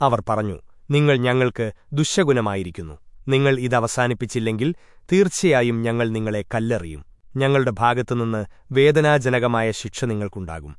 അവർ പറഞ്ഞു നിങ്ങൾ ഞങ്ങൾക്ക് ദുശ്ശകുനമായിരിക്കുന്നു. നിങ്ങൾ ഇതവസാനിപ്പിച്ചില്ലെങ്കിൽ തീർച്ചയായും ഞങ്ങൾ നിങ്ങളെ കല്ലെറിയും. ഞങ്ങളുടെ ഭാഗത്തുനിന്ന് വേദനാജനകമായ ശിക്ഷ നിങ്ങൾക്കുണ്ടാകും.